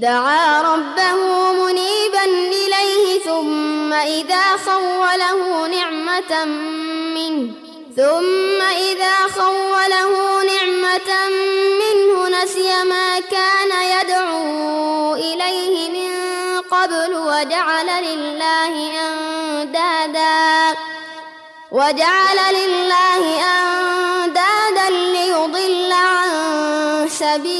دعا ربه منيبا إليه ثم إذا خوله نعمة منه ثم إذا خوله نعمة منه نسي ما كان يدعو إليه من قبل وجعل لله أندادا وجعل لله أندادا ليضل عن سبيله.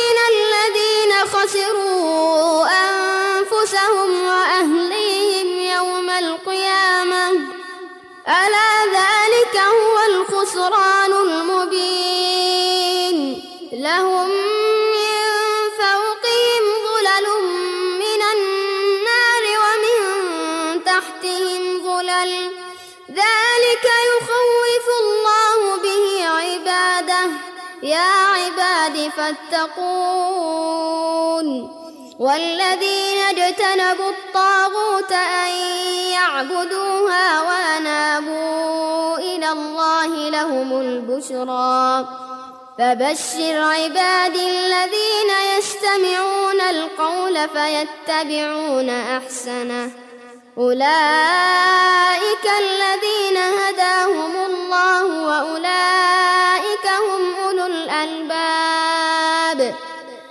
فاتقون والذين اجتنبوا الطاغوت أن يعبدوها وأنابوا إلى الله لهم البشرى. فبشر عبادي الذين يستمعون القول فيتبعون أحسنه. أولئك الذين هداهم الله وأولئك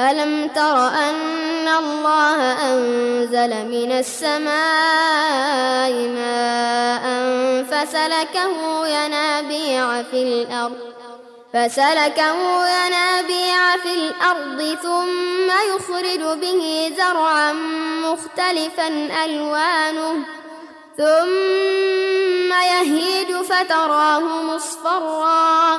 ألم تر أن الله أنزل من السماء ماء فسلكه ينابيع في الأرض فسلكه ينابيع في الأرض ثم يخرج به زرعا مختلفا ألوانه ثم يهيج فتراه مصفرا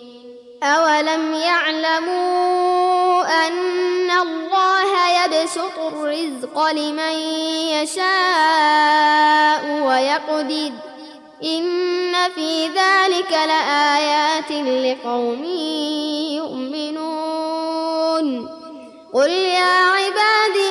أولم يعلموا أن الله يبسط الرزق لمن يشاء ويقدر إن في ذلك لآيات لقوم يؤمنون قل يا عبادي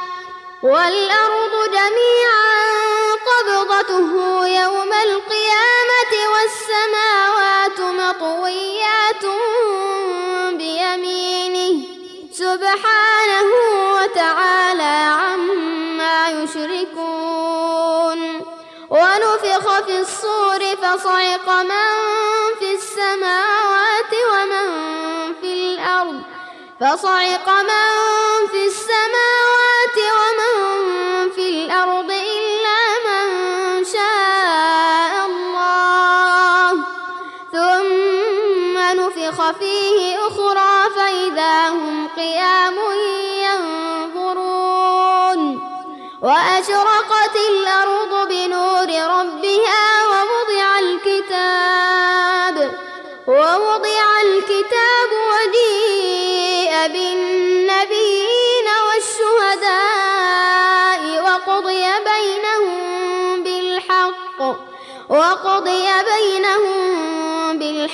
والأرض جميعا قبضته يوم القيامة والسماوات مطويات بيمينه سبحانه وتعالى عما يشركون. ونفخ في الصور فصعق من في السماوات ومن في الأرض فصعق من في السماوات ومن الأرض إلا من شاء الله. ونفخ فيه أخرى فإذا هم قيام ينظرون. وأشرقت الأرض بنور ربها ووضع الكتاب ووضع الكتاب وجيء بالنبيين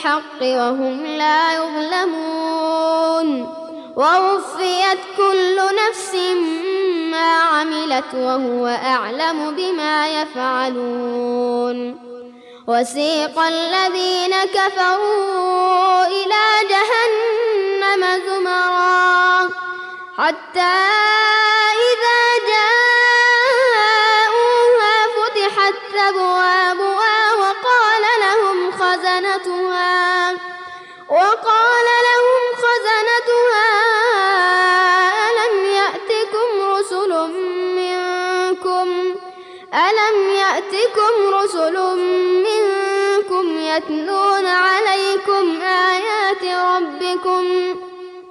بالحق وهم لا يظلمون ووفيت كل نفس ما عملت وهو أعلم بما يفعلون وسيق الذين كفروا إلى جهنم زمرا حتى إذا جاءوها